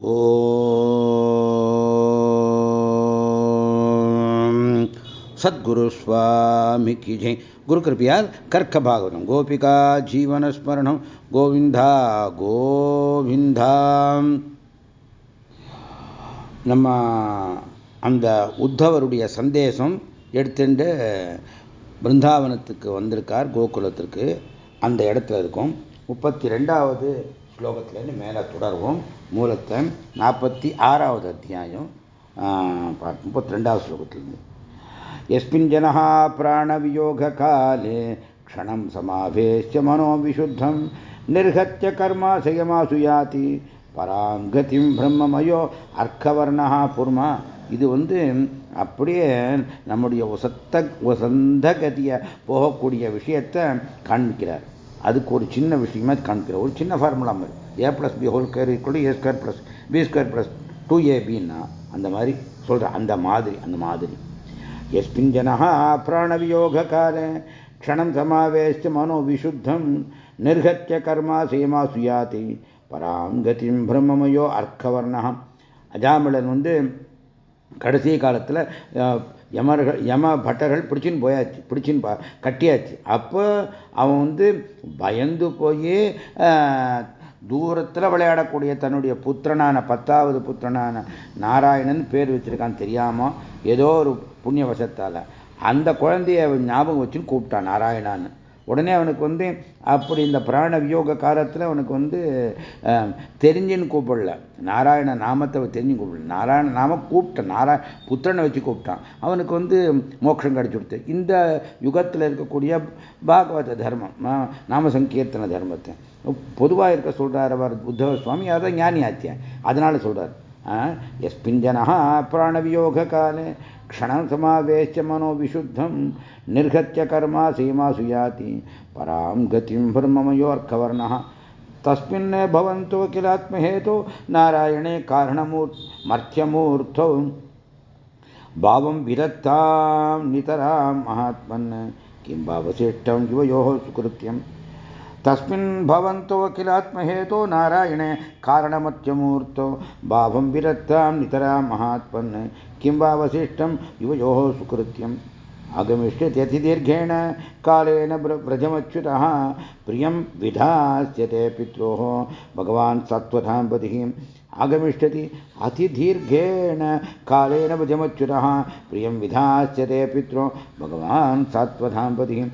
ஓம். சத்குரு சுவாமிக்கு ஜெய். குரு கிருப்பியால் கர்க்க பாகவதம் கோபிகா ஜீவனஸ்மரணம். கோவிந்தா கோவிந்தா. நம்ம அந்த உத்தவருடைய சந்தேசம் எடுத்துட்டு பிருந்தாவனத்துக்கு வந்திருக்கார் கோகுலத்திற்கு. அந்த இடத்துல இருக்கும். முப்பத்தி ரெண்டாவது ஸ்லோகத்துலேருந்து மேலே தொடர்வோம். மூலத்தை நாற்பத்தி ஆறாவது அத்தியாயம் முப்பத்தி ரெண்டாவது ஸ்லோகத்திலேருந்து எஸ்மின் ஜனஹா பிராணவியோக காலே க்ஷணம் சமாவேசிய மனோவிசுத்தம் நிர்கத்திய கர்மாசயமாசு யாதி பராம் கதிம் பிரம்மமயோ அர்க்கவர்ணா பூர்மா. இது வந்து அப்படியே நம்முடைய வசத்த வசந்த கதியை போகக்கூடிய விஷயத்தை காண்பிக்கிறார். அதுக்கு ஒரு சின்ன விஷயமா காண்பிக்கிறார் ஒரு சின்ன ஃபார்முலா மாதிரி. A plus B whole square equal A square plus B square plus two ஏபின்னா அந்த மாதிரி சொல்கிறேன் அந்த மாதிரி அந்த மாதிரி. எஸ்மின் ஜனா பிராணவியோகால க்ஷணம் சமாவேஷ்ட மனோ விசுத்தம் நிர்கத்திய கர்மா சேமா சுயாதி பராங்கதிம் பிரம்மமயோ அர்க்கவர்ணகம் அஜாமிளன் வந்து கடைசி காலத்தில் யமர்கள் யம பட்டர்கள் பிடிச்சின்னு போயாச்சு பிடிச்சின்னு பா கட்டியாச்சு. அப்போ அவன் வந்து பயந்து போய் தூரத்தில் விளையாடக்கூடிய தன்னுடைய புத்திரனான பத்தாவது புத்திரனான நாராயணன் பேர் வச்சிருக்கான் தெரியாமல் ஏதோ ஒரு புண்ணியவசத்தால் அந்த குழந்தைய ஞாபகம் வச்சுன்னு கூப்பிட்டான் நாராயணான்னு. உடனே அவனுக்கு வந்து அப்படி இந்த பிராண வியோக காலத்தில் அவனுக்கு வந்து தெரிஞ்சுன்னு கூப்பிடல. நாராயண நாமத்தை தெரிஞ்சு கூப்பிடல. நாராயண நாம கூப்பிட்டான் நாராயண புத்திரனை வச்சு கூப்பிட்டான். அவனுக்கு வந்து மோட்சம் கிடைச்சுடுத்து இந்த யுகத்தில் இருக்கக்கூடிய பாகவத தர்மம் நாம சங்கீர்த்தன தர்மத்தை. பொதுவாக இருக்க சொல்கிறார் அவர் புத்தவ சுவாமி அதான் ஞானி ஆச்சியன் அதனால சொல்கிறார் எஸ்மின் ஜனா பிராணவியோக காலே. क्षणं समावेश्य मनो विशुद्धं निर्गत्य कर्मा सीमा सुयाति परां गतिं ब्रह्ममयोऽर्कवर्णः तस्मिन् भवन्तो किलात्महेतो नारायणे कारणमूर् मर्थ्यमूर्धौ भावं विरक्तां नितरां महात्मन्। किं भावशिष्टं युवयोः सुकृत्यम्? तस्मिन् भवन्तो अखिलात्महेतो नारायणे कारणमत्यमूर्तो भावं विरक्तां नितरां महात्मन् किं वावशिष्टं युवयोः सुकृत्यम् आगमिष्यत्यतिदीर्घेण कालेन व्रजमच्युतः प्रियं विधास्यते पित्रोः भगवान् सत्त्वतां पतिः आगमिष्यति। अतिदीर्घेण कालेन व्रजमच्युतः प्रियं विधास्यते पित्रो। भगवान् सत्त्वतां पतिः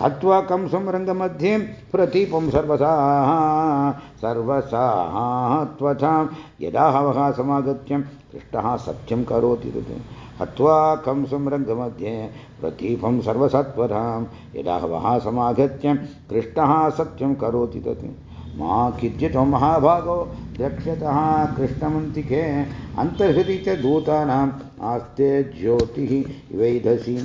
हत्वा कंसं रङ्गमध्ये प्रतीपं सर्वसाः। सर्वसात्वथां यदा हवः समागत्य, पृष्टः सत्यं करोति तत्। हत्वा कंसं रङ्गमध्ये प्रतीपं सर्वसत्वधां यदा हवः समागत्य कृष्णः सत्यं करोति तत्। मा किञ्चितो महाभागो द्रक्ष्यतः कृष्णमन्तिके अन्तर्हृदि च दूतानाम् आस्ते ज्योतिः वैधसि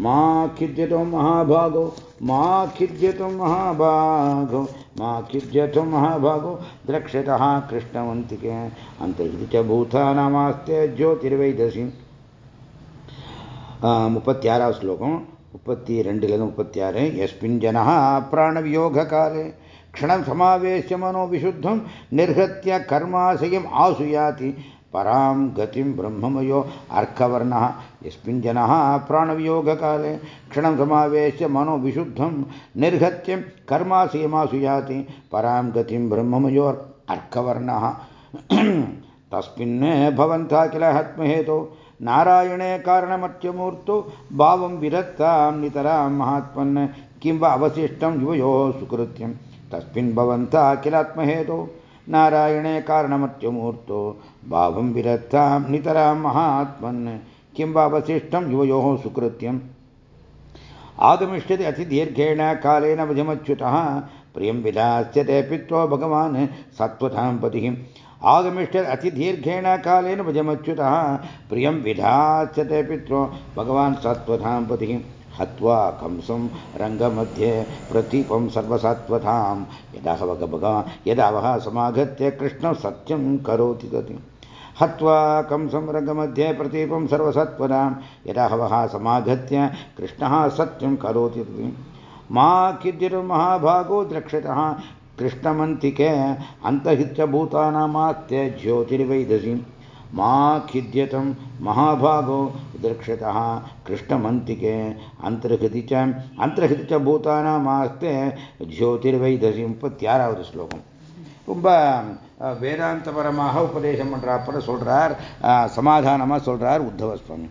मा खिद्यतो महाभागो मा खिद्यतो महाभागो मा खिद्यतो महाभागो द्रक्ष्यतः कृष्णवन्तिके अन्तर्हृदि च भूतानामास्ते ज्योतिर्वैदसि முப்பத்தி ஆறாவது ஸ்லோகம் முப்பத்தி ரெண்டுலேருந்து முப்பத்தி ஆறு எஸ்மின் ஜனா பிராணவியோகாலே க்ஷணம் क्षणं समावेश्य मनोविशुद्धं निर्गत्य कर्माशयम् आसुयाति। परां गतिं ब्रह्ममयो अर्कवर्णः। यस्मिन् जनः प्राणवियोगकाले क्षणं समावेश्य मनोविशुद्धं निर्गत्य कर्माशयमासुयाति परां गतिं ब्रह्ममयो अर्कवर्णः। तस्मिन् भवन्तः किल आत्महेतो। नारायणे कारणमत्यमूर्तौ भावं विरक्तां नितरां महात्मन्। किं वा अवशिष्टं युवयोः सुकृत्यम्। तस्मिन् भवन्तः नारायणे कारणमत्यमूर्तो। भावं विरक्तां नितरां महात्मन्। किं वावशिष्टं युवयोः सुकृत्यम्। आगमिष्यति अतिदीर्घेण कालेन भजमच्युतः। प्रियं विधास्यते पित्रो भगवान् सत्त्वतां पतिः। आगमिष्यति अतिदीर्घेण कालेन भजमच्युतः। प्रियं विधास्यते पित्रो भगवान् सत्त्वतां पतिः। हत्वा कंसं रङ्गमध्ये प्रतीपं सर्वसत्त्वतां यदा भगवान् यदा वः समागत्य कृष्णं सत्यं करोति तत् हत्वा कंसं रङ्गमध्ये प्रतीपं सर्वसत्त्वतां यदा वः समागत्य कृष्णः सत्यं करोति तत् मा किद्यतु महाभागो द्रक्ष्यतः कृष्णमन्तिके अन्तहितभूतानामात्य ज्योतिर्वैदसीं मा खिद्यतं महाभागो दृक्षतः कृष्णमन्तिके अन्तर्हृति च अन्तर्हृति च பூதானாமாஸ்தே ஜோதிர்வைதசி முப்பத்தி ஆறாவது ஸ்லோகம் ரொம்ப வேதாந்தபரமாக உபதேசம் பண்ணுறாப்புல சொல்கிறார் சமாதானமாக சொல்கிறார் உத்தவ சுவாமி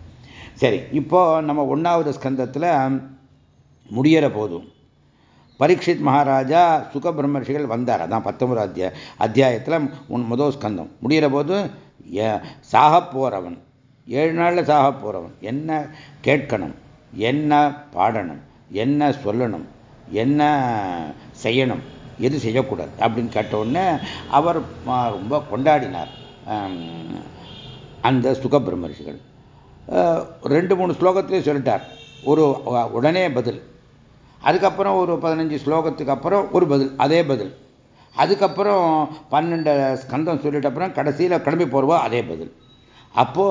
சரி இப்போ நம்ம ஒன்றாவது ஸ்கந்தத்தில் முடிகிற போதும் பரீட்சித் மகாராஜா சுக பிரம்மர்ஷிகள் வந்தார் அதான் பத்தொன்பது அத்தியா அத்தியாயத்தில் உன் முதல் ஸ்கந்தம் முடிகிற போது சாக போகிறவன் ஏழு நாளில் சாக போகிறவன் என்ன கேட்கணும்? என்ன பாடணும்? என்ன சொல்லணும்? என்ன செய்யணும்? எது செய்யக்கூடாது? அப்படின்னு கேட்டவுடனே அவர் ரொம்ப கொண்டாடினார். அந்த சுக பிரம்மர்ஷிகள். ரெண்டு மூணு ஸ்லோகத்திலே சொல்லிட்டார். ஒரு உடனே பதில். அதுக்கப்புறம் ஒரு பதினஞ்சு ஸ்லோகத்துக்கு அப்புறம் ஒரு பதில். அதே பதில். அதுக்கப்புறம் பன்னெண்டு ஸ்கந்தம் சொல்லிட்ட அப்புறம் கடைசியில் கிளம்பி போடுவா அதே பதில். அப்போ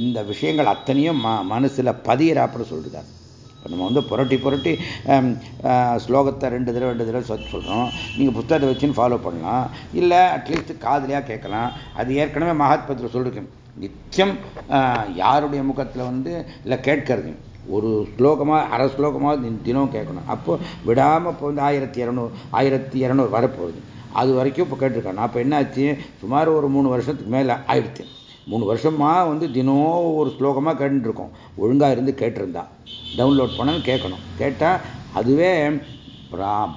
இந்த விஷயங்கள் அத்தனையும் ம மனசில் பதியிறாப்புல சொல்லிட்டார் இப்போ நம்ம வந்து புரட்டி புரட்டி ஸ்லோகத்தை ரெண்டு தடவை ரெண்டு தடவை சொல்லி சொல்கிறோம் நீங்கள் புத்தகத்தை வச்சுன்னு ஃபாலோ பண்ணலாம். இல்லை அட்லீஸ்ட் காதலியாக கேட்கலாம். அது ஏற்கனவே மகாத்மத்தில் சொல்லியிருக்கேன் நித்தியம் யாருடைய முகத்தில் வந்து இல்லை கேட்கறது. ஒரு ஸ்லோகமாக அரை ஸ்லோகமாக தினம் கேட்கணும். அப்போ விடாமல் இப்போ வந்து ஆயிரத்தி இரநூறு ஆயிரத்தி இரநூறு வரப்போகுது. அது வரைக்கும் இப்போ கேட்டிருக்காங்க. அப்போ இப்போ என்னாச்சு? சுமார் ஒரு மூணு வருஷத்துக்கு மேலே ஆயிடுச்சு. மூணு வருஷமாக வந்து தினம் ஒரு ஸ்லோகமாக கேட்டுருக்கோம். ஒழுங்காக இருந்து கேட்டிருந்தா. டவுன்லோட் பண்ணணும் கேட்கணும். கேட்டால் அதுவே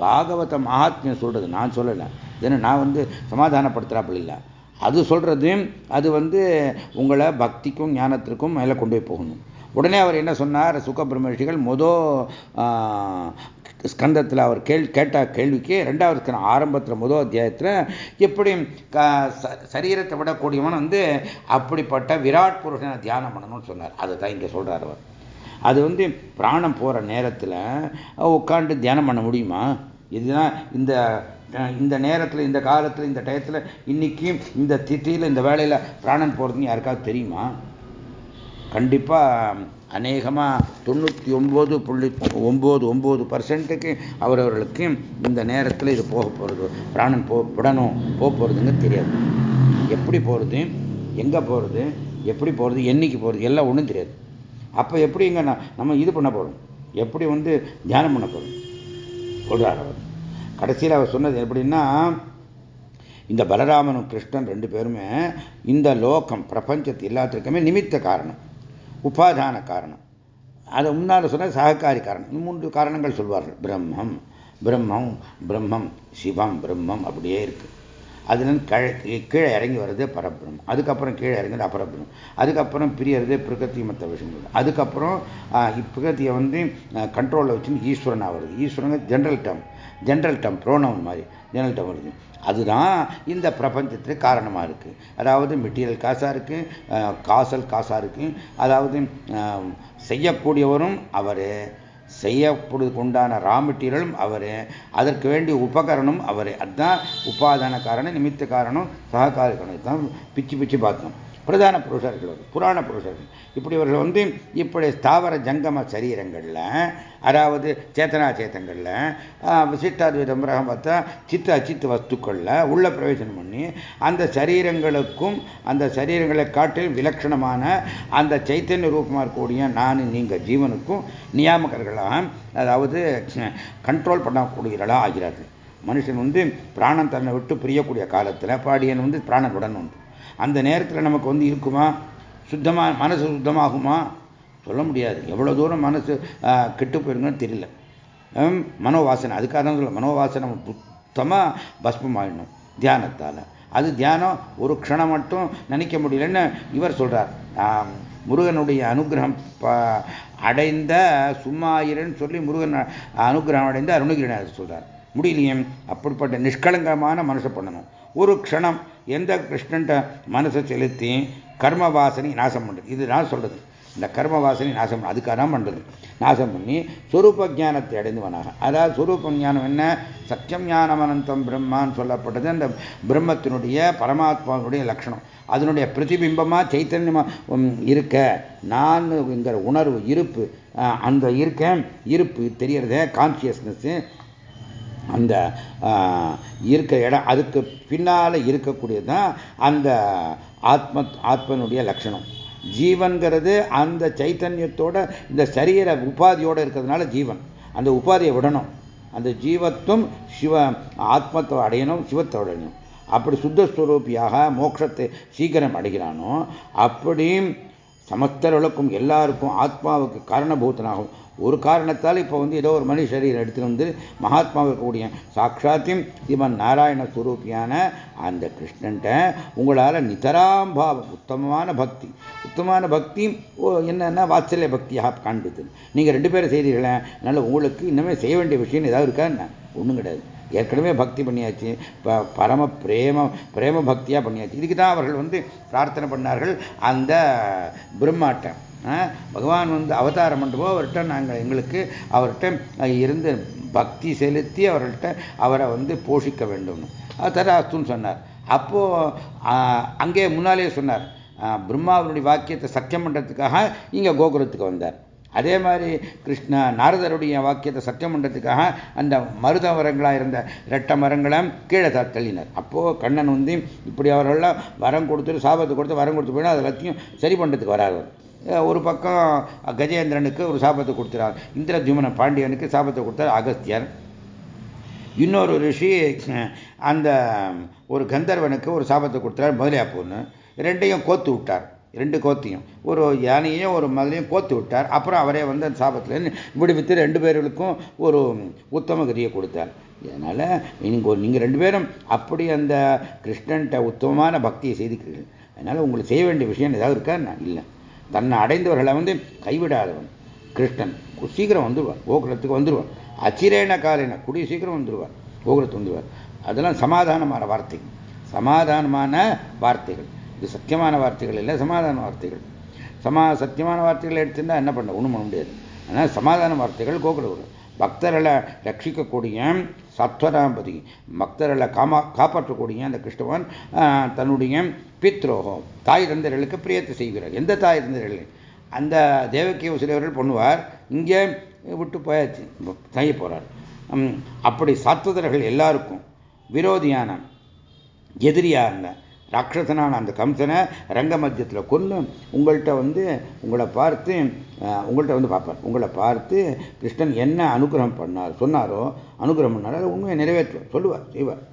பாகவத மகாத்மியம் சொல்கிறது நான் சொல்லலை. ஏன்னா நான் வந்து சமாதானப்படுத்துகிறாப்பில் இல்லை. அது சொல்கிறது அது வந்து உங்களை பக்திக்கும் ஞானத்திற்கும் மேலே கொண்டு போய் போகணும். உடனே அவர் என்ன சொன்னார் சுகபிரமர்ஷிகள் மொதல் ஸ்கந்தத்தில் அவர் கேள் கேட்ட கேள்விக்கு ரெண்டாவது ஆரம்பத்தில் முதல் அத்தியாயத்தில் எப்படி சரீரத்தை விடக்கூடியவன் வந்து அப்படிப்பட்ட விராட் புருஷனை தியானம் பண்ணணும்னு சொன்னார். அதை தான் இங்கே சொல்கிறார் அவர். அது வந்து பிராணம் போகிற நேரத்தில் உட்காந்து தியானம் பண்ண முடியுமா? இதுதான் இந்த இந்த நேரத்தில் இந்த காலத்தில் இந்த டயத்தில் இன்னைக்கு இந்த திட்டியில் இந்த வேலையில் பிராணன் போகிறதுன்னு யாருக்காவது தெரியுமா? கண்டிப்பாக அநேகமாக தொண்ணூற்றி ஒம்பது புள்ளி ஒம்பது ஒம்பது பர்சன்ட்டுக்கு அவரவர்களுக்கு இந்த நேரத்தில் இது போக போகிறது பிராணன் போ விடணும் போக போகிறதுங்க தெரியாது. எப்படி போகிறது எங்கே போகிறது எப்படி போகிறது என்றைக்கு போகிறது எல்லாம் ஒன்றும் தெரியாது. அப்போ எப்படிங்க நம்ம இது பண்ண போகிறோம் எப்படி வந்து தியானம் பண்ண போகிறோம் சொல்கிறார் அவர். கடைசியில் அவர் சொன்னது எப்படின்னா இந்த பலராமனும் கிருஷ்ணன் ரெண்டு பேருமே இந்த லோகம் பிரபஞ்சத்து எல்லாத்திற்குமே நிமித்த காரணம் உபாதான காரணம். அதை முன்னால் சொன்ன சககாரி காரணம். மூன்று காரணங்கள் சொல்வார்கள். பிரம்மம் பிரம்மம் பிரம்மம் சிவம் பிரம்மம் அப்படியே இருக்கு. கழ கீழே இறங்கி வர்றதே பரபிரம் அதுக்கப்புறம் கீழே இறங்குறது அபரபிரம் அதுக்கப்புறம் பிரியறதே பிரகத்தி மற்ற விஷயங்கள் அதுக்கப்புறம் பிரகத்தியை வந்து கண்ட்ரோலில் வச்சுன்னு ஈஸ்வரன் ஆகிறது Eswaran general term general term pronoun மாதிரி ஜெனரல் டம் வருது அதுதான் இந்த பிரபஞ்சத்துக்கு காரணமாக இருக்குது அதாவது மெட்டீரியல் காசாக இருக்குது காசல் காசாக இருக்குது அதாவது செய்யக்கூடியவரும் அவர். செய்யப்படுவதுக்கு உண்டான ரா மெட்டீரியலும் அவர். அதற்கு வேண்டிய உபகரணம் அவர். அதுதான் உபாதான காரணம் நிமித்த காரணம் சககாரி காரணம். தான் பிச்சு பிச்சு பார்த்தோம். பிரதான புருஷர்கள் புராண புருஷர்கள். இப்படி இவர்கள் வந்து இப்படி ஸ்தாவர ஜங்கம சரீரங்களில் அதாவது சேத்தனா சேத்தங்களில் விசிஷ்டாத்வைதம் பார்த்தா சித்த அச்சித்து வஸ்துக்களில் உள்ள பிரவேசனம் பண்ணி அந்த சரீரங்களுக்கும் அந்த சரீரங்களை காட்டில் விலட்சணமான அந்த சைத்தன்ய ரூபமாக இருக்கக்கூடிய நான் நீங்கள் ஜீவனுக்கும் நியாமகர்களாக அதாவது கண்ட்ரோல் பண்ணக்கூடியவர்களாக ஆகிறார்கள். மனுஷன் வந்து பிராணம் தன்னை விட்டு பிரியக்கூடிய காலத்தில் பாடியன் வந்து பிராணனுடன் உண்டு. அந்த நேரத்தில் நமக்கு வந்து இருக்குமா? சுத்தமாக மனசு சுத்தமாகுமா? சொல்ல முடியாது. எவ்வளோ தூரம் மனசு கெட்டு போயிருங்கன்னு தெரியல. மனோவாசனை. அதுக்காக தான் சொல்ல மனோவாசனை சுத்தமாக பஸ்மம் ஆயிடணும் தியானத்தால். அது தியானம் ஒரு க்ஷணம் மட்டும் நினைக்க முடியலன்னு இவர் சொல்கிறார் முருகனுடைய அனுகிரகம் அடைந்த சும்மாயிரன்னு சொல்லி முருகன் அனுகிரகம் அடைந்த அருணகிரிநாதர் சொல்கிறார் முடியலையும் அப்படிப்பட்ட நிஷ்கலங்கமான மனசை பண்ணணும். ஒரு க்ஷணம் எந்த கிருஷ்ணன்ட்ட மனசை செலுத்தி கர்ம வாசனை நாசம் பண்ணுறது இது நான் சொல்கிறது இந்த கர்ம வாசனை நாசம் பண்ண அதுக்காக தான் பண்ணுறது நாசம் பண்ணி சொரூப ஜானத்தை வந்தாங்க அதாவது சொரூப ஞானம் என்ன? சத்தியம் ஞானம் அனந்தம் பிரம்மான்னு சொல்லப்பட்டது அந்த பிரம்மத்தினுடைய பரமாத்மாவினுடைய லட்சணம் அதனுடைய பிரதிபிம்பமாக சைத்தன்யமாக இருக்க. நான்ங்கிற உணர்வு இருப்பு அந்த இருக்க இருப்பு தெரியறத கான்சியஸ்னஸ்ஸு அந்த இருக்க இடம் அதுக்கு பின்னால் இருக்கக்கூடியது தான் அந்த ஆத்ம ஆத்மனுடைய லட்சணம். ஜீவன்கிறது அந்த சைத்தன்யத்தோட இந்த சரீர உபாதியோடு இருக்கிறதுனால ஜீவன். அந்த உபாதியை விடணும். அந்த ஜீவத்துவம் சிவ ஆத்மத்தை அடையணும் சிவத்தை அடையணும். அப்படி சுத்தஸ்வரூபியாக மோட்சத்தை சீக்கிரம் அடைகிறானோ அப்படியும் சமஸ்தர்களுக்கும் எல்லாருக்கும் ஆத்மாவுக்கு காரணபூத்தனாகும் ஒரு காரணத்தால் இப்போ வந்து ஏதோ ஒரு மனித சரீரம் எடுத்துட்டு வந்து மகாத்மா இருக்கக்கூடிய சாட்சாத்தியம் இவன் நாராயண ஸ்வரூபியான அந்த கிருஷ்ணன்ட்ட உங்களால் நிதராம்பாவம் உத்தமமான பக்தி. உத்தமமான பக்தி என்னென்ன வாத்சல்ய பக்தியாக காண்பித்து நீங்கள் ரெண்டு பேரும் செய்தீர்களே அதனால் உங்களுக்கு இன்னமே செய்ய வேண்டிய விஷயம் ஏதாவது இருக்கா என்ன? ஒன்றும் கிடையாது. ஏற்கனவே பக்தி பண்ணியாச்சு பரம பிரேம பிரேம பக்தியாக பண்ணியாச்சு. இதுக்கு தான் அவர்கள் வந்து பிரார்த்தனை பண்ணார்கள் அந்த பிரம்மாட்ட. பகவான் வந்து அவதாரம் பண்ணுவோம் அவர்கிட்ட நாங்கள் எங்களுக்கு அவர்கிட்ட இருந்து பக்தி செலுத்தி அவர்கிட்ட அவரை வந்து போஷிக்க வேண்டும். ததாஸ்துன்னு சொன்னார். அப்போது அங்கே முன்னாலே சொன்னார். பிரம்மாவனுடைய வாக்கியத்தை சத்தியம் பண்ணுறதுக்காக இங்கே கோகுலத்துக்கு வந்தார். அதே மாதிரி கிருஷ்ண நாரதருடைய வாக்கியத்தை சத்தியம் பண்ணுறதுக்காக அந்த மருத மரங்களாக இருந்த ரெட்ட மரங்களை கீழே தள்ளினார். அப்போது கண்ணன் வந்து இப்படி அவர்களெல்லாம் வரம் கொடுத்துட்டு சாபத்தை கொடுத்து வரம் கொடுத்து போயினா அது எல்லாத்தையும் சரி பண்ணுறதுக்கு வராது ஒரு பக்கம் கஜேந்திரனுக்கு ஒரு சாபத்தை கொடுத்துறார். இந்திரத்யுமன பாண்டியனுக்கு சாபத்தை கொடுத்தார் அகஸ்தியர். இன்னொரு ரிஷி அந்த ஒரு கந்தர்வனுக்கு ஒரு சாபத்தை கொடுத்தார் முதலியாப்பூர்னு ரெண்டையும் கோத்து விட்டார். ரெண்டு கோத்தையும் ஒரு யானையும் ஒரு மதுரையும் கோத்து விட்டார். அப்புறம் அவரே வந்து அந்த சாபத்தில் விடுவித்து ரெண்டு பேர்களுக்கும் ஒரு உத்தம கதியை கொடுத்தார். அதனால் நீங்கள் நீங்கள் ரெண்டு பேரும் அப்படி அந்த கிருஷ்ணன்ட்ட உத்தமமான பக்தியை செய்திருக்கிறீர்கள் அதனால் உங்களுக்கு செய்ய வேண்டிய விஷயம் ஏதாவது இருக்கா? நான் இல்லை. தன்னை அடைந்தவர்களை வந்து கைவிடாதவன். கிருஷ்ணன் சீக்கிரம் வந்துடுவார் கோகுலத்துக்கு வந்துடுவார் அச்சிரேன காலின குடி சீக்கிரம் வந்துடுவார் கோகுலத்துக்கு வந்துடுவார் அதெல்லாம் சமாதானமான வார்த்தை. சமாதானமான வார்த்தைகள். இது சத்தியமான வார்த்தைகள் இல்லை சமாதான வார்த்தைகள். சமா சத்தியமான வார்த்தைகள் எடுத்துருந்தா என்ன பண்ண ஒன்றும் பண்ண முடியாது. ஆனால் சமாதான வார்த்தைகள் கோகுலம் பக்தர்களை ரட்சிக்கக்கூடிய சத்வராம்பதி பக்தர்களை காமா காப்பாற்றக்கூடிய அந்த கிருஷ்ணவன் தன்னுடைய பித்ரோகம் தாய் தந்தர்களுக்கு பிரியத்தை செய்கிறார். எந்த தாய் தந்தர்கள் அந்த தேவக்கிய சிலவர்கள் பண்ணுவார். இங்கே விட்டு போயாச்சு. செய்ய போகிறார் அப்படி சாத்வதர்கள் எல்லாருக்கும் விரோதியான எதிரியான ராட்சசனான அந்த கம்சனை ரங்க மத்தியத்தில் கொண்டு உங்கள்கிட்ட வந்து உங்களை பார்த்து உங்கள்கிட்ட வந்து பார்ப்பார் உங்களை பார்த்து கிருஷ்ணன் என்ன அனுகிரகம் பண்ணார் சொன்னாரோ அனுகிரகம் பண்ணாரோ அதை உண்மையை நிறைவேற்றுவார் சொல்லுவார் செய்வார்.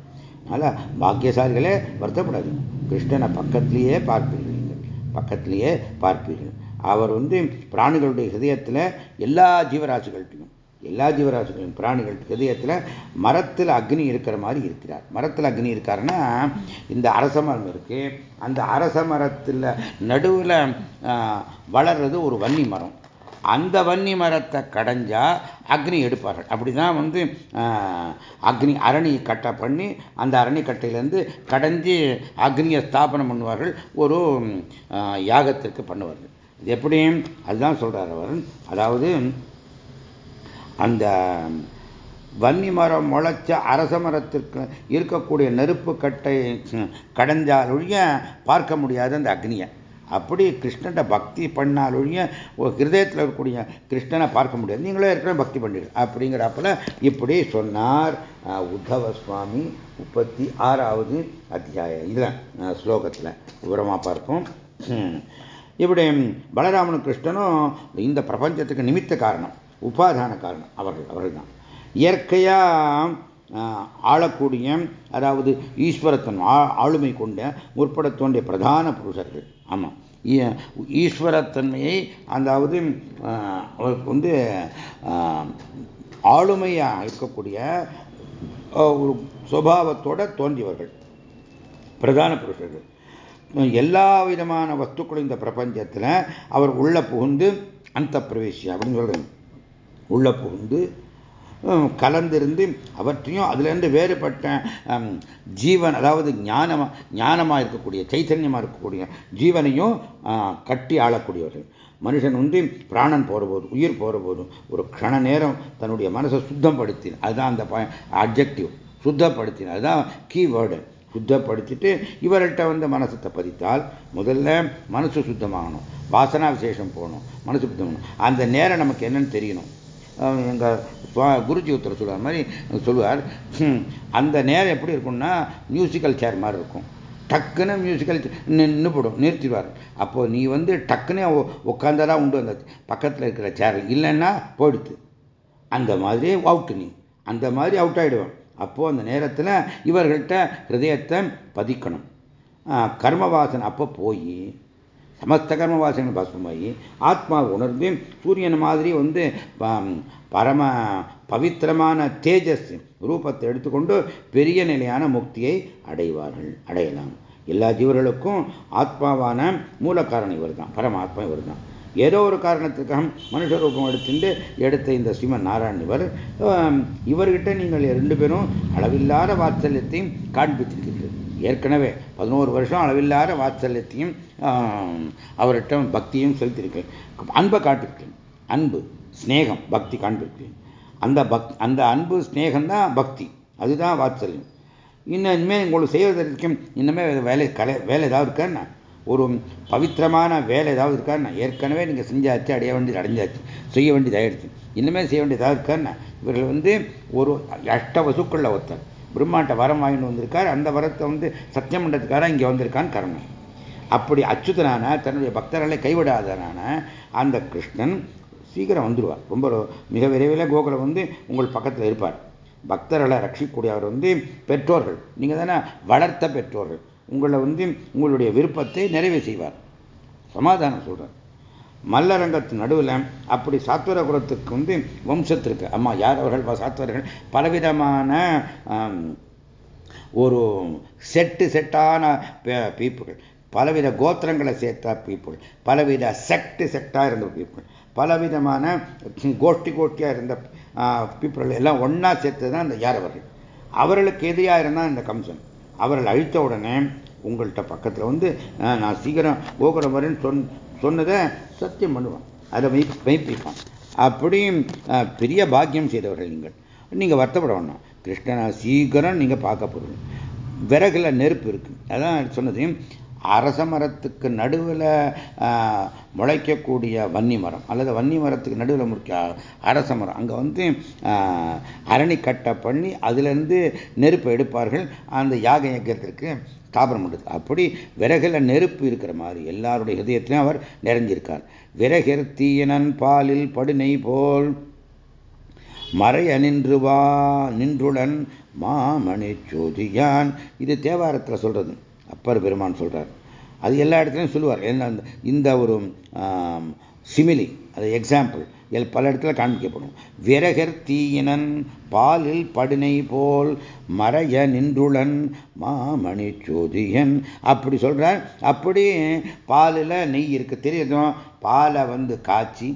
அதனால் பாக்கியசாலிகளே வருத்தப்படாது கிருஷ்ணனை பக்கத்திலேயே பார்ப்பீர்கள். நீங்கள் பக்கத்திலேயே பார்ப்பீர்கள். அவர் வந்து பிராணிகளுடைய ஹிருதயத்தில் எல்லா ஜீவராசிகள்கிட்டையும் எல்லா ஜீவராசிகளும் பிராணிகள் ஹிருதயத்தில் மரத்தில் அக்னி இருக்கிற மாதிரி இருக்கிறார். மரத்தில் அக்னி இருக்காருன்னா இந்த அரச மரம் இருக்கு. அந்த அரச மரத்தில் நடுவில் வளர்றது ஒரு வன்னி மரம். அந்த வன்னி மரத்தை கடைஞ்சா அக்னி எடுப்பார்கள். அப்படி தான் வந்து அக்னி அரணி கட்டை பண்ணி அந்த அரணி கட்டையிலேருந்து கடைஞ்சி அக்னியை ஸ்தாபனம் பண்ணுவார்கள். ஒரு யாகத்திற்கு பண்ணுவார்கள். இது எப்படியும் அதுதான் சொல்கிறார் அவர். அதாவது அந்த வன்னி மரம் முளைச்ச அரச மரத்திற்கு இருக்கக்கூடிய நெருப்பு கட்டை கடைஞ்சாலொழிய பார்க்க முடியாது அந்த அக்னியை. அப்படி கிருஷ்ணனை பக்தி பண்ணாலொழிய ஒரு ஹிருதயத்தில் இருக்கக்கூடிய கிருஷ்ணனை பார்க்க முடியாது. நீங்களே இருக்கிற பக்தி பண்ணிடு அப்படிங்கிறப்பல இப்படி சொன்னார் உத்தவ சுவாமி முப்பத்தி ஆறாவது அத்தியாயம். இதில் ஸ்லோகத்தில் விவரமாக பார்ப்போம். இப்படி பலராமனும் கிருஷ்ணனும் இந்த பிரபஞ்சத்துக்கு நிமித்த காரணம். உபாதான காரணம். அவர்கள் அவர்கள் தான் இயற்கையாக ஆளக்கூடிய அதாவது ஈஸ்வரத்தன் ஆளுமை கொண்ட முற்பட தோன்றிய பிரதான புருஷர்கள். ஆமாம் ஈஸ்வரத்தன்மையை அதாவது அவருக்கு வந்து ஆளுமையாக இருக்கக்கூடிய ஒரு சுவாவத்தோட தோன்றியவர்கள். பிரதான புருஷர்கள். எல்லா விதமான வஸ்துக்களும் இந்த பிரபஞ்சத்தில் அவர் உள்ள புகுந்து அந்த பிரவேசி அப்படின்னு சொல்கிறேன் உள்ள புகுந்து கலந்திருந்து அவற்றையும் அதுலேருந்து வேறுபட்ட ஜீவன் அதாவது ஞானமாக ஞானமாக இருக்கக்கூடிய சைத்தன்யமாக இருக்கக்கூடிய ஜீவனையும் கட்டி ஆளக்கூடியவர்கள். மனுஷன் வந்து பிராணன் போகிற போது உயிர் போகிற போதும் ஒரு க்ஷண நேரம் தன்னுடைய மனசை சுத்தப்படுத்தின அதுதான் அந்த அப்ஜெக்டிவ் சுத்தப்படுத்தின அதுதான் கீவேர்டு சுத்தப்படுத்திட்டு இவர்கிட்ட வந்து மனசத்தை பதித்தால் முதல்ல மனசு சுத்தமாகணும். வாசனா விசேஷம் போகணும் மனசு சுத்தமாகணும். அந்த நேரம் நமக்கு என்னன்னு தெரியணும். எங்கள் குருஜி உத்தர சொல்வார் மாதிரி சொல்லுவார். அந்த நேரம் எப்படி இருக்கும்னா மியூசிக்கல் சேர் மாதிரி இருக்கும். டக்குன்னு மியூசிக்கல் நின்று போடும் நிறுத்திடுவார். அப்போது நீ வந்து டக்குன்னு உட்காந்ததான் உண்டு அந்த பக்கத்தில் இருக்கிற சேர் இல்லைன்னா போயிடுது அந்த மாதிரி அவுட்டு நீ. அந்த மாதிரி அவுட் ஆகிடுவான் அப்போது அந்த நேரத்தில் இவர்கள்ட்ட ஹிருதயத்தை பதிக்கணும். கர்மவாசன் அப்போ போய் சமஸ்த கர்மவாசனை பசுமாயி ஆத்மா உணர்ந்து சூரியன் மாதிரி வந்து பரம பவித்திரமான தேஜஸ் ரூபத்தை எடுத்துக்கொண்டு பெரிய நிலையான முக்தியை அடைவார்கள் அடையலாம். எல்லா ஜீவர்களுக்கும் ஆத்மாவான மூல காரணம் இவர் தான் பரமாத்மா இவர் தான் ஏதோ ஒரு காரணத்துக்காக மனுஷ ரூபம் எடுத்துட்டு எடுத்த இந்த ஸ்ரீமன் நாராயண் இவர் இவர்கிட்ட நீங்கள் ரெண்டு பேரும் அளவில்லாத வாத்சல்யத்தையும் காண்பித்திருக்கிறீர்கள். ஏற்கனவே பதினோரு வருஷம் அளவில்லாத வாத்சல்யத்தையும் அவர்கிட்ட பக்தியும் செலுத்தியிருக்கேன். அன்பை காட்டிருக்கேன் அன்பு ஸ்னேகம் பக்தி காண்பிருக்கேன் அந்த பக் அந்த அன்பு ஸ்னேகம் தான் பக்தி. அதுதான் வாத்சல்யம். இன்னும் இனிமேல் உங்களுக்கு செய்வதற்கும் இன்னுமே வேலை கலை வேலை ஏதாவது இருக்காருன்னா ஒரு பவித்திரமான வேலை ஏதாவது இருக்காருன்னா ஏற்கனவே நீங்கள் செஞ்சாச்சு அடைய வேண்டியது அடைஞ்சாச்சு செய்ய வேண்டியது ஆயிடுச்சு. இன்னுமே செய்ய வேண்டியதாக இருக்காருன்னா இவர்கள் வந்து ஒரு அஷ்ட வசுக்களில் ஒருத்தர். பிரம்மாண்ட வரம் வாங்கிட்டு வந்திருக்கார். அந்த வரத்தை வந்து சத்தியம் பண்ணுறதுக்காக இங்கே வந்திருக்கான்னு காரணம் அப்படி அச்சுதனான தன்னுடைய பக்தர்களை கைவிடாதனான அந்த கிருஷ்ணன் சீக்கிரம் வந்துடுவார் ரொம்ப மிக விரைவில் கோகுலம் வந்து உங்கள் பக்கத்தில் இருப்பார். பக்தர்களை ரட்சிக்கூடியவர் வந்து பெற்றோர்கள். நீங்கள் தானே வளர்த்த பெற்றோர்கள். உங்களை வந்து உங்களுடைய விருப்பத்தை நிறைவு செய்வார். சமாதானம் சொல்கிறார் மல்லரங்கத்து நடுவில் அப்படி சாத்வர குலத்துக்கு வந்து வம்சத்திற்கு அம்மா யார் அவர்கள்? சாத்வர்கள். பலவிதமான ஒரு செட்டு செட்டான பீப்புகள் பலவித கோத்திரங்களை சேர்த்த பீப்புள். பலவித செட்டு செக்டாக இருந்த பீப்புள். பலவிதமான கோஷ்டி கோஷ்டியாக இருந்த பீப்புள் எல்லாம் ஒன்றா சேர்த்து தான் அந்த யாரவர்கள் அவர்களுக்கு எதிராக இருந்தால் இந்த கம்சன். அவர்கள் அழித்த உடனே உங்கள்கிட்ட பக்கத்தில் வந்து நான் சீக்கிரம் கோகுலம் வரேன்னு சொன் சொன்னதை சத்தியம் பண்ணுவான். அதை மெய் மெய்ப்பிப்பான் அப்படியும் பெரிய பாக்கியம் செய்தவர்கள் நீங்கள். நீங்கள் வருத்தப்பட வேண்டாம் கிருஷ்ணனை சீக்கிரம் நீங்கள் பார்க்க போகிறீங்க விறகுல நெருப்பு இருக்கு. அதான் சொன்னது. அரச மரத்துக்கு நடுவில் முளைக்கக்கூடிய வன்னி மரம். அல்லது வன்னி மரத்துக்கு நடுவில் முறிக்க அரச மரம். அங்கே வந்து அரணிக்கட்டை பண்ணி அதுலேருந்து நெருப்பை எடுப்பார்கள். அந்த யாக யஜத்திற்கு ஸ்தாபனம் பண்ணுறது அப்படி விறகுல நெருப்பு இருக்கிற மாதிரி எல்லாருடைய ஹதயத்திலையும் அவர் நிறைஞ்சிருக்கார். விறகிற தீயனன் பாலில் படுனை போல் மறைய நின்று வா நின்றுடன் மாமணி சோதியான். இது தேவாரத்தில் சொல்றது. அப்பர் பெருமான் சொல்றார். அது எல்லா இடத்துலையும் சொல்லுவார். என்ன இந்த ஒரு சிமிலி அது எக்ஸாம்பிள் எல் பல இடத்துல காண்பிக்கப்படும். விறகர் தீயினன் பாலில் படுனை போல் மறைய நின்றுளன் மாமணி சோதியன். அப்படி சொல்கிறார் அப்படி பாலில் நெய் இருக்கு. தெரியுதும் பாலை வந்து காய்ச்சி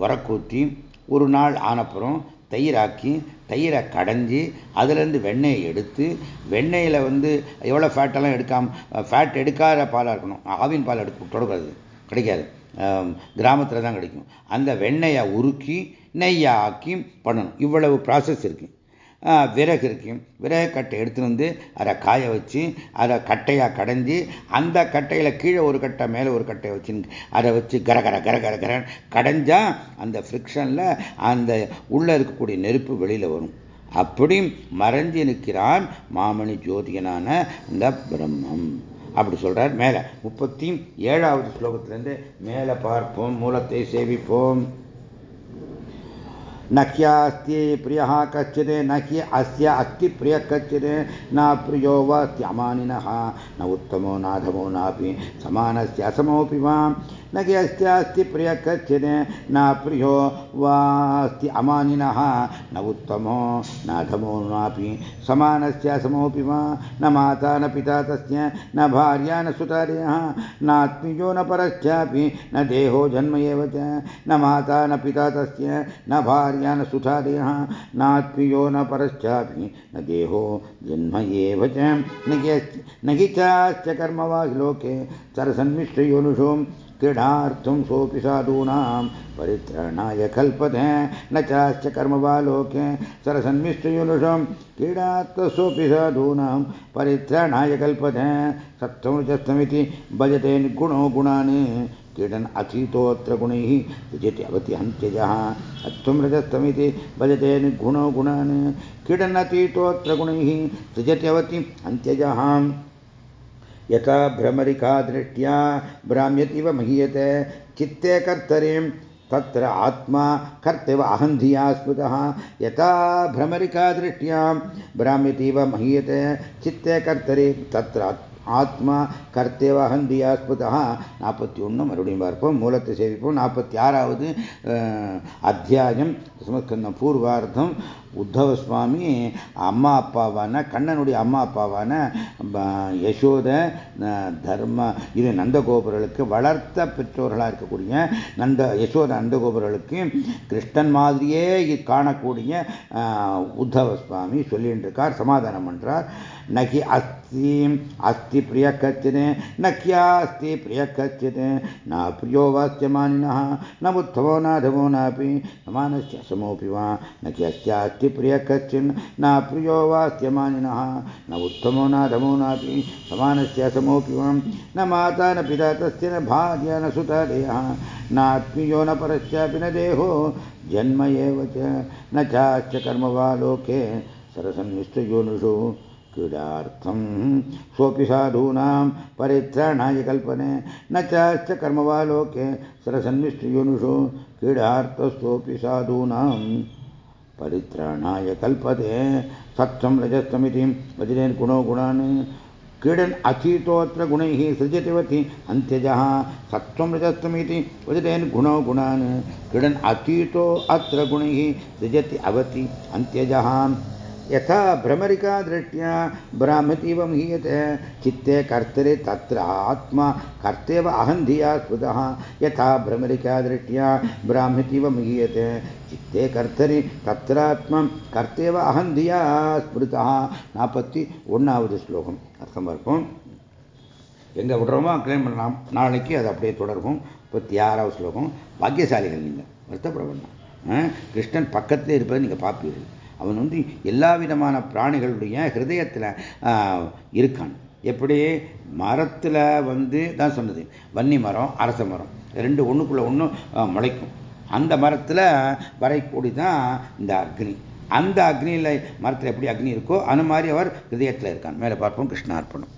உரக்கூத்தி ஒரு நாள் ஆனப்புறம் தயிராக்கி தயிரை கடைஞ்சி அதுலேருந்து வெண்ணெயை எடுத்து வெண்ணெயில் வந்து எவ்வளோ ஃபேட்டெல்லாம் எடுக்காம ஃபேட் எடுக்காத பாலாக இருக்கணும். ஆவின் பால் எடுக்க தொடக்கூடாது கிடைக்காது. கிராமத்தில் தான் கிடைக்கும். அந்த வெண்ணெயை உருக்கி நெய்யை ஆக்கி பண்ணணும். இவ்வளவு ப்ராசஸ் இருக்குது விறகு இருக்கு. விறகு கட்டை எடுத்துன்னு வந்து அதை காய வச்சு அதை கட்டையாக கடைஞ்சி அந்த கட்டையில் கீழே ஒரு கட்டை மேலே ஒரு கட்டையை வச்சு அதை வச்சு கர கர கர கர அந்த ஃப்ரிக்ஷனில் அந்த உள்ளே இருக்கக்கூடிய நெருப்பு வெளியில் வரும். அப்படி மறைஞ்சு நிற்கிறான் மாமணி ஜோதியனான இந்த பிரம்மம். அப்படி சொல்கிறார் மேலே முப்பத்தி ஏழாவது ஸ்லோகத்திலேருந்து மேலே பார்ப்போம் மூலத்தை சேவிப்போம். न ह्यास्ति प्रियः कच्चित् न हि अस्य अस्ति प्रियः कच्चित् न प्रियो वास्त्यमानिनः न उत्तमो नाधमो नापि समानस्य असमोऽपि वा न हि अस्य अस्ति प्रियः कच्चित् न प्रियो वास्ति अमानिनः, न उत्तमो नाधमो नापि समानस्य असमोऽपि वा न माता न पिता तस्य, न भार्या न सुतार्यः नात्मीयो न परश्चापि, न देहो जन्म एव च। न माता न पिता तस्य, न भार्या न सुधादयः नात्मीयो न परश्चापि न देहो जन्म एव च, न हि चाश्च कर्म वा लोके सरसन्मिश्रयोनुषो क्रीडार्थं सोऽपि साधूनां परित्राणाय कल्पते, न चाश्च कर्मवालोके सरसन्मिष्टयुनुषं क्रीडार्थस्वपि साधूनां परित्राणाय कल्पते सत्त्वमृजस्तमिति भजते निर्गुणो गुणान्। क्रीडन् अतीतोऽत्र गुणैः त्यजति अवति हन्त्यजः सत्त्वं रजस्तमिति भजते निर्गुणो गुणान्। क्रीडन् अतीतोऽत्र गुणैः सृजति अवति हन्त्यजः यथा भ्रमरिका दृष्ट्या भ्राम्यतीव महीयते। चित्ते कर्तरीं तत्र आत्मा कर्तव अहं धिया स्मृतः। यथा भ्रमरिका दृष्ट्या भ्राम्यतीव महीयते, चित्ते कर्तरि, तत्र ஆத்மா கர்த்தேவ அகந்தியா நாற்பத்தி ஒன்று மறுபடியும் பார்ப்போம். மூலத்தை சேவிப்போம். நாற்பத்தி ஆறாவது அத்தியாயம். சமஸ்கந்தம் பூர்வார்த்தம். உத்தவ சுவாமி அம்மா அப்பாவான கண்ணனுடைய அம்மா அப்பாவான யசோத தர்ம இது நந்தகோபுரர்களுக்கு வளர்த்த பெற்றோர்களாக இருக்கக்கூடிய நந்த யசோத நந்தகோபுரர்களுக்கு கிருஷ்ணன் மாதிரியே காணக்கூடிய உத்தவ சுவாமி சொல்லிட்டு இருக்கார் சமாதானம் பண்றார். நகி அஸ்த अस्ति प्रियः कश्चित् न क्या अस्ति प्रियः न प्रियो वास्यमानिनः न बुद्धवो नाधवो नापि न समोऽपि वा, न ख्यस्यास्ति प्रियः कश्चिन् न प्रियो वास्यमानिनः न उत्तमो नाधमो नापि समानस्य समोऽपि वा, न माता, न पिता, तस्य न भार्या, न सुता देयः नात्मीयो न परस्यापि, न देहो, जन्म एव च, न चाश्च कर्म वा लोके सरसन्निष्ठयोनुषु क्रीडार्थं सोऽपि साधूनां परित्राणाय कल्पने न चाश्च कर्म वा लोके सरसन्निष्ठयोनुषु क्रीडार्थस्वोऽपि साधूनां परित्राणाय कल्पते सत्त्वं रजस्तमिति वज्रेण गुणो गुणान् क्रीडन् अचीतोऽत्र गुणैः सृजतिवति अन्त्यजः सत्त्वं रजस्तमिति वज्रेण गुणो गुणान् क्रीडन् अतीतो अत्र गुणैः सृजति अवति अन्त्यजः यथा भ्रमरिका दृष्ट्या भ्रामतीव मीयते चित्ते कर्तरे तत्र आत्मा कर्तेव अहं धिया स्मृतः यथा भ्रमरिका दृष्ट्या भ्रामतीव मीयते चित्ते कर्तरि तत्रात्मा कर्तेव अहं धिया ஸ்மிருதா நாற்பத்தி ஒன்றாவது ஸ்லோகம் அர்த்தம் பார்ப்போம் எங்கே விடுறோமோ கிளைம் பண்ணலாம் நாளைக்கு அது அப்படியே தொடர்போம் முப்பத்தி ஆறாவது ஸ்லோகம் பாக்கியசாலிகள் நீங்கள் வருத்தப்பட வேண்டாம் கிருஷ்ணன் பக்கத்திலே இருப்பதை நீங்கள் பார்ப்பீர்கள் அவன் வந்து எல்லா விதமான பிராணிகளுடைய ஹிருதயத்தில் இருக்கான். எப்படி? மரத்தில் வந்து தான் சொன்னது வன்னி மரம் அரச மரம். ரெண்டு ஒன்றுக்குள்ளே ஒன்று முளைக்கும். அந்த மரத்தில் வரைக்கூடி தான் இந்த அக்னி. அந்த அக்னியில் மரத்தில் எப்படி அக்னி இருக்கோ அந்த மாதிரி அவர் ஹிருதயத்தில் இருக்கான். மேலே பார்ப்போம் கிருஷ்ணார்ப்பணம்.